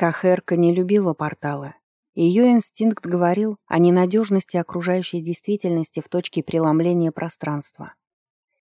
Кахерка не любила порталы. Ее инстинкт говорил о ненадежности окружающей действительности в точке преломления пространства.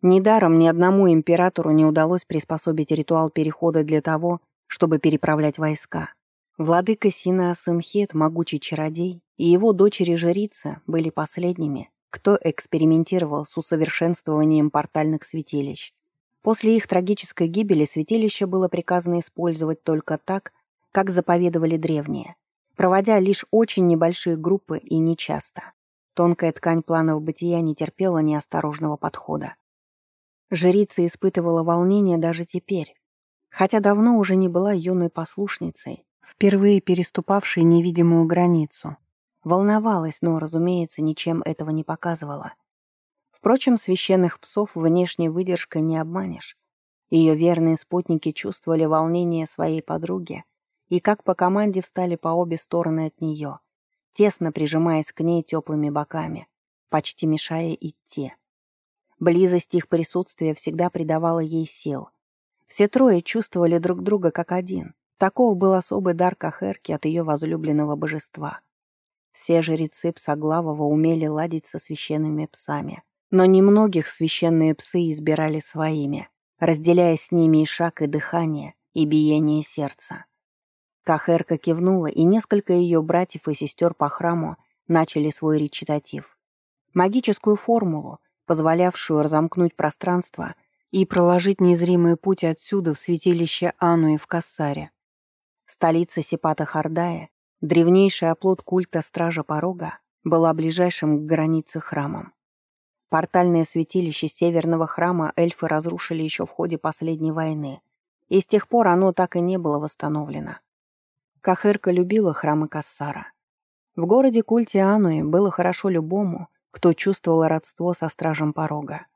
Недаром ни одному императору не удалось приспособить ритуал перехода для того, чтобы переправлять войска. Владыка Сина Асымхет, могучий чародей, и его дочери-жрица были последними, кто экспериментировал с усовершенствованием портальных святилищ. После их трагической гибели святилище было приказано использовать только так, как заповедовали древние, проводя лишь очень небольшие группы и нечасто. Тонкая ткань планов бытия не терпела неосторожного подхода. Жрица испытывала волнение даже теперь, хотя давно уже не была юной послушницей, впервые переступавшей невидимую границу. Волновалась, но, разумеется, ничем этого не показывала. Впрочем, священных псов внешней выдержкой не обманешь. Ее верные спутники чувствовали волнение своей подруги и как по команде встали по обе стороны от нее, тесно прижимаясь к ней теплыми боками, почти мешая идти. Близость их присутствия всегда придавала ей сил. Все трое чувствовали друг друга как один. Таков был особый дар Кахерки от ее возлюбленного божества. Все жрецы Псоглавого умели ладить со священными псами. Но немногих священные псы избирали своими, разделяя с ними и шаг, и дыхание, и биение сердца. Кахерка кивнула, и несколько ее братьев и сестер по храму начали свой речитатив. Магическую формулу, позволявшую разомкнуть пространство и проложить незримый путь отсюда в святилище Ануи в Кассаре. Столица Сипата Хардая Древнейший оплот культа Стража Порога была ближайшим к границе храмом. Портальное святилище Северного храма эльфы разрушили еще в ходе последней войны, и с тех пор оно так и не было восстановлено. Кахырка любила храмы Кассара. В городе культе Ануи было хорошо любому, кто чувствовал родство со Стражем Порога.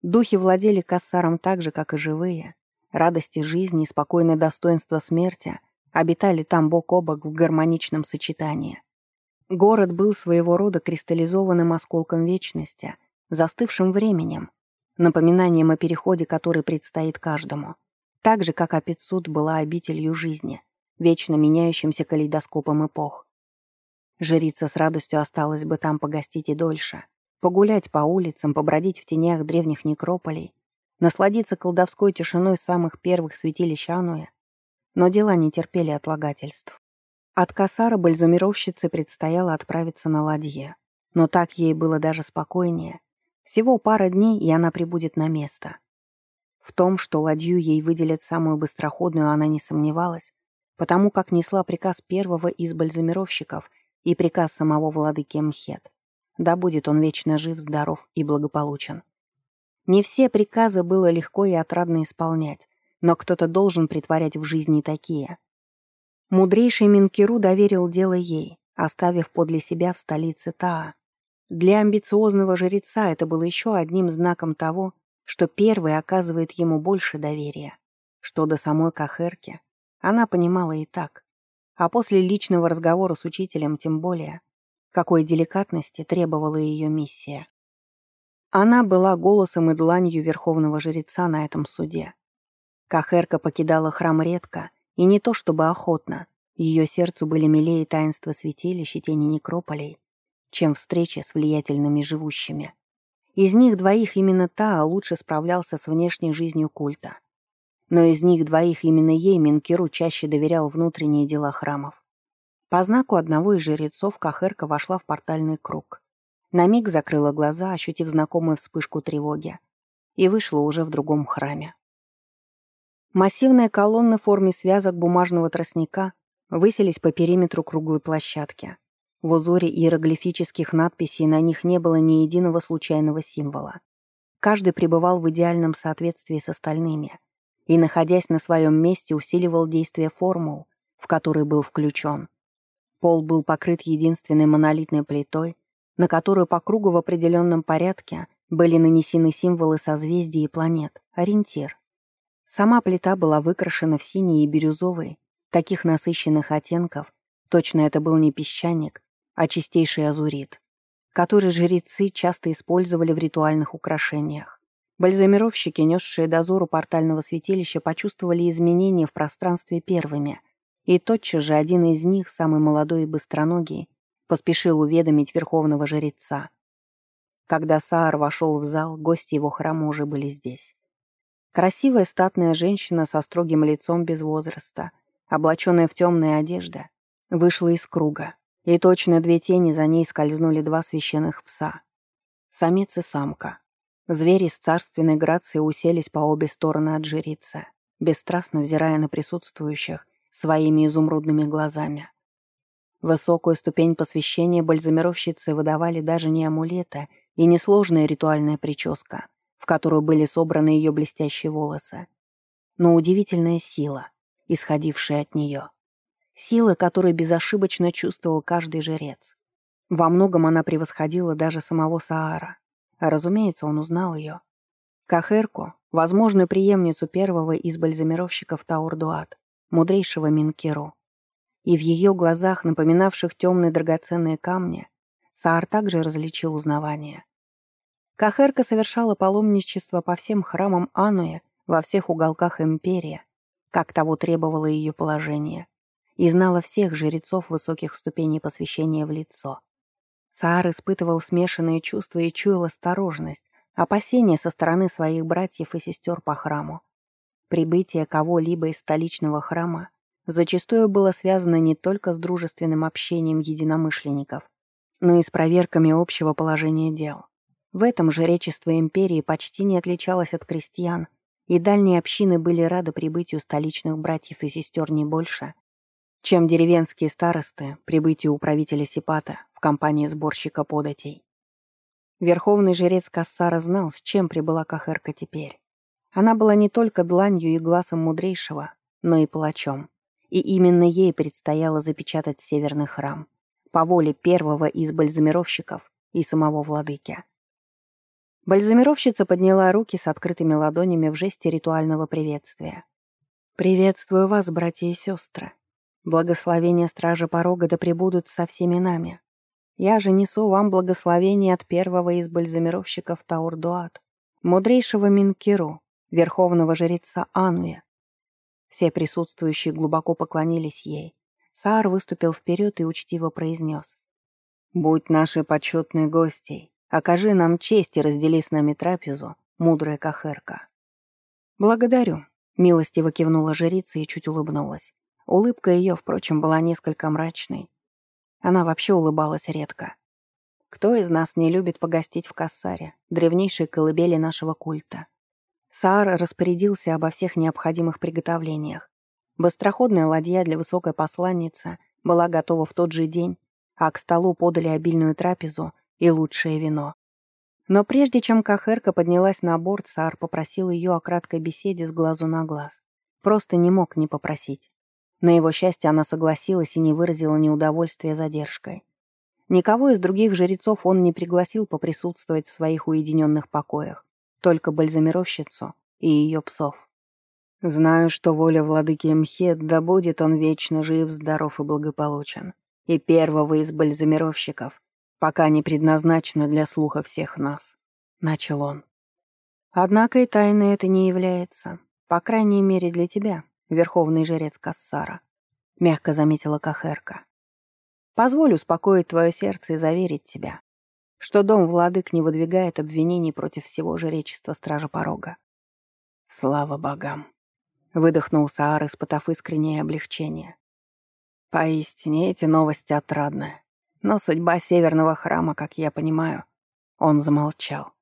Духи владели Кассаром так же, как и живые. Радости жизни и спокойное достоинство смерти — обитали там бок о бок в гармоничном сочетании. Город был своего рода кристаллизованным осколком вечности, застывшим временем, напоминанием о переходе, который предстоит каждому. Так же, как Апицуд была обителью жизни, вечно меняющимся калейдоскопом эпох. Жрица с радостью осталась бы там погостить и дольше, погулять по улицам, побродить в тенях древних некрополей, насладиться колдовской тишиной самых первых святилищ Ануя, но дела не терпели отлагательств. От Касара бальзамировщице предстояло отправиться на ладье. Но так ей было даже спокойнее. Всего пара дней, и она прибудет на место. В том, что ладью ей выделят самую быстроходную, она не сомневалась, потому как несла приказ первого из бальзамировщиков и приказ самого владыки Мхет. Да будет он вечно жив, здоров и благополучен. Не все приказы было легко и отрадно исполнять, но кто-то должен притворять в жизни такие. Мудрейший Минкиру доверил дело ей, оставив подле себя в столице Таа. Для амбициозного жреца это было еще одним знаком того, что первый оказывает ему больше доверия. Что до самой Кахерки, она понимала и так. А после личного разговора с учителем тем более, какой деликатности требовала ее миссия. Она была голосом и дланью верховного жреца на этом суде. Кахерка покидала храм редко, и не то чтобы охотно. Ее сердцу были милее таинства святилищ и тени некрополей, чем встречи с влиятельными живущими. Из них двоих именно Таа лучше справлялся с внешней жизнью культа. Но из них двоих именно ей Минкеру чаще доверял внутренние дела храмов. По знаку одного из жрецов Кахерка вошла в портальный круг. На миг закрыла глаза, ощутив знакомую вспышку тревоги, и вышла уже в другом храме. Массивные колонны в форме связок бумажного тростника высились по периметру круглой площадки. В узоре иероглифических надписей на них не было ни единого случайного символа. Каждый пребывал в идеальном соответствии с остальными и, находясь на своем месте, усиливал действие формул, в который был включен. Пол был покрыт единственной монолитной плитой, на которую по кругу в определенном порядке были нанесены символы созвездий и планет, ориентир. Сама плита была выкрашена в синий и бирюзовый, таких насыщенных оттенков, точно это был не песчаник, а чистейший азурит, который жрецы часто использовали в ритуальных украшениях. Бальзамировщики, несшие дозору портального святилища, почувствовали изменения в пространстве первыми И тотчас же один из них, самый молодой и быстроногий, поспешил уведомить верховного жреца. Когда Саар вошел в зал, гости его храма уже были здесь. Красивая статная женщина со строгим лицом без возраста, облаченная в темные одежды, вышла из круга, и точно две тени за ней скользнули два священных пса. Самец и самка. Звери с царственной грацией уселись по обе стороны от жрицы, бесстрастно взирая на присутствующих своими изумрудными глазами. Высокую ступень посвящения бальзамировщицы выдавали даже не амулеты и несложная ритуальная прическа, в которую были собраны ее блестящие волосы, но удивительная сила, исходившая от нее. Сила, которую безошибочно чувствовал каждый жрец. Во многом она превосходила даже самого Саара. Разумеется, он узнал ее. Кахерку, возможную преемницу первого из бальзамировщиков Таурдуат, мудрейшего Минкеру. И в ее глазах, напоминавших темные драгоценные камни, Саар также различил узнавание. Кахерка совершала паломничество по всем храмам Ануя во всех уголках империи, как того требовало ее положение, и знала всех жрецов высоких ступеней посвящения в лицо. Саар испытывал смешанные чувства и чуял осторожность, опасения со стороны своих братьев и сестер по храму. Прибытие кого-либо из столичного храма зачастую было связано не только с дружественным общением единомышленников, но и с проверками общего положения дел. В этом же речество империи почти не отличалось от крестьян, и дальние общины были рады прибытию столичных братьев и сестер не больше, чем деревенские старосты прибытию управителя Сипата компании сборщика податей. Верховный жрец Кассара знал, с чем прибыла Кахерка теперь. Она была не только дланью и глазом мудрейшего, но и палачом. И именно ей предстояло запечатать северный храм по воле первого из бальзамировщиков и самого владыки. Бальзамировщица подняла руки с открытыми ладонями в жесте ритуального приветствия. «Приветствую вас, братья и сестры. Благословения Стражи Порога да пребудут со всеми нами. Я же несу вам благословение от первого из бальзамировщиков Таурдуат, мудрейшего Минкиру, верховного жреца Ануя. Все присутствующие глубоко поклонились ей. Саар выступил вперед и учтиво произнес. «Будь нашей почетной гостей, окажи нам честь и раздели с нами трапезу, мудрая Кахерка». «Благодарю», — милостиво кивнула жрица и чуть улыбнулась. Улыбка ее, впрочем, была несколько мрачной. Она вообще улыбалась редко. Кто из нас не любит погостить в Кассаре, древнейшей колыбели нашего культа? Саар распорядился обо всех необходимых приготовлениях. Быстроходная ладья для высокой посланницы была готова в тот же день, а к столу подали обильную трапезу и лучшее вино. Но прежде чем Кахерка поднялась на борт, Саар попросил ее о краткой беседе с глазу на глаз. Просто не мог не попросить. На его счастье она согласилась и не выразила неудовольствия задержкой. Никого из других жрецов он не пригласил поприсутствовать в своих уединенных покоях, только бальзамировщицу и ее псов. Знаю, что воля владыки Мхет, да будет он вечно жив, здоров и благополучен. И первого из бальзамировщиков, пока не предназначено для слуха всех нас. Начал он. Однако и тайной это не является, по крайней мере для тебя, верховный жрец Кассара», — мягко заметила Кахерка. «Позволь успокоить твое сердце и заверить тебя, что дом владык не выдвигает обвинений против всего жречества Стража Порога». «Слава богам!» — выдохнул Саар, испытав искреннее облегчение. «Поистине эти новости отрадны. Но судьба северного храма, как я понимаю...» Он замолчал.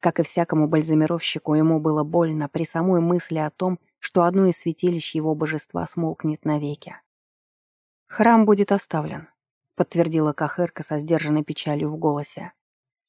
Как и всякому бальзамировщику, ему было больно при самой мысли о том, что одно из святилищ его божества смолкнет навеки. «Храм будет оставлен», — подтвердила Кахырка со сдержанной печалью в голосе.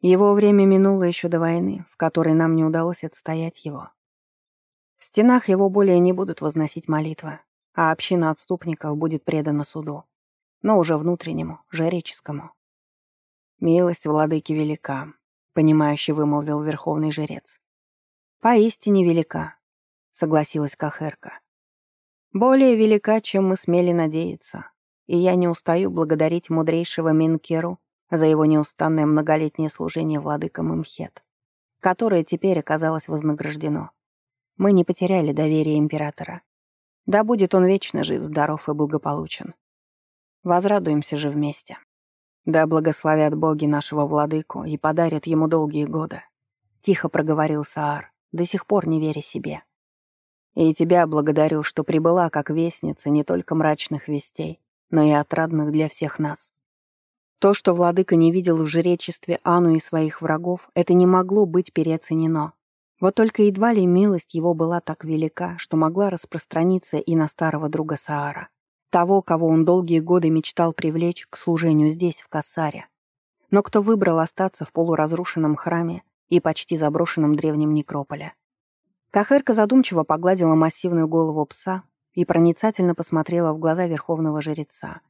«Его время минуло еще до войны, в которой нам не удалось отстоять его. В стенах его более не будут возносить молитвы, а община отступников будет предана суду, но уже внутреннему, жреческому. «Милость владыки велика», — понимающе вымолвил верховный жрец. «Поистине велика», согласилась Кахерка. Более велика, чем мы смели надеяться, и я не устаю благодарить мудрейшего Минкеру за его неустанное многолетнее служение владыкам Имхет, которое теперь оказалось вознаграждено. Мы не потеряли доверие императора. Да будет он вечно жив, здоров и благополучен. Возрадуемся же вместе. Да благословят боги нашего владыку и подарят ему долгие годы. Тихо проговорил Саар, до сих пор не веря себе. И тебя благодарю, что прибыла как вестница не только мрачных вестей, но и отрадных для всех нас. То, что владыка не видел в жречестве Ану и своих врагов, это не могло быть переоценено. Вот только едва ли милость его была так велика, что могла распространиться и на старого друга Саара. Того, кого он долгие годы мечтал привлечь к служению здесь, в Кассаре. Но кто выбрал остаться в полуразрушенном храме и почти заброшенном древнем некрополе. Кахерка задумчиво погладила массивную голову пса и проницательно посмотрела в глаза верховного жреца,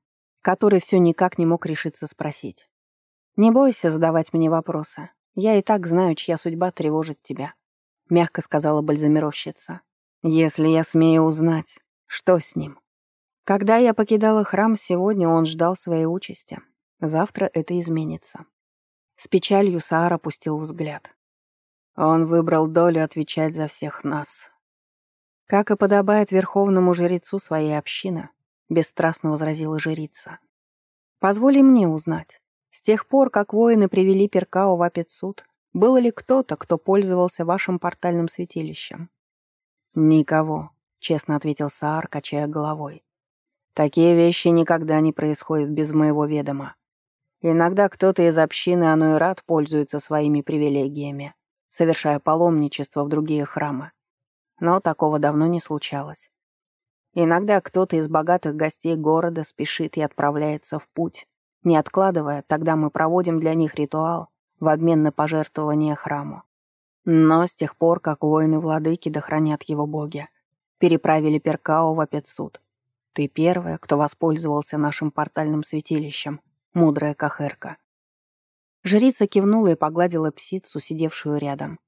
который все никак не мог решиться спросить. «Не бойся задавать мне вопросы. Я и так знаю, чья судьба тревожит тебя», — мягко сказала бальзамировщица. «Если я смею узнать, что с ним?» Когда я покидала храм сегодня, он ждал своей участи. Завтра это изменится. С печалью Саар опустил взгляд. Он выбрал долю отвечать за всех нас. Как и подобает верховному жрецу своей общины, бесстрастно возразила жрица. Позволь мне узнать, с тех пор, как воины привели Перкао в Апецуд, был ли кто-то, кто пользовался вашим портальным святилищем? Никого, честно ответил Саар, качая головой. Такие вещи никогда не происходят без моего ведома. Иногда кто-то из общины рад пользуется своими привилегиями, совершая паломничество в другие храмы. Но такого давно не случалось. Иногда кто-то из богатых гостей города спешит и отправляется в путь. Не откладывая, тогда мы проводим для них ритуал в обмен на пожертвование храму. Но с тех пор, как воины-владыки, да хранят его боги, переправили Перкао в Апетсуд. Ты первая, кто воспользовался нашим портальным святилищем, мудрая Кахерка. Жрица кивнула и погладила псицу, сидевшую рядом.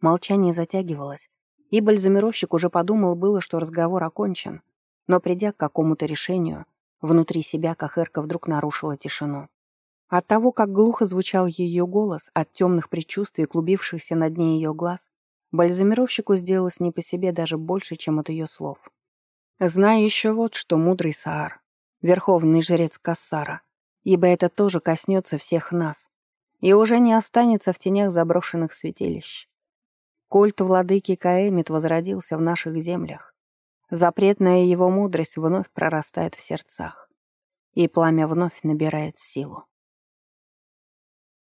Молчание затягивалось, и бальзамировщик уже подумал было, что разговор окончен, но придя к какому-то решению, внутри себя Кахерка вдруг нарушила тишину. От того, как глухо звучал ее голос, от темных предчувствий, клубившихся на дне ее глаз, бальзамировщику сделалось не по себе даже больше, чем от ее слов. Знаю еще вот, что мудрый Саар, верховный жрец Кассара, ибо это тоже коснется всех нас и уже не останется в тенях заброшенных святилищ. Культ владыки Каэмит возродился в наших землях, Запретная его мудрость вновь прорастает в сердцах, и пламя вновь набирает силу.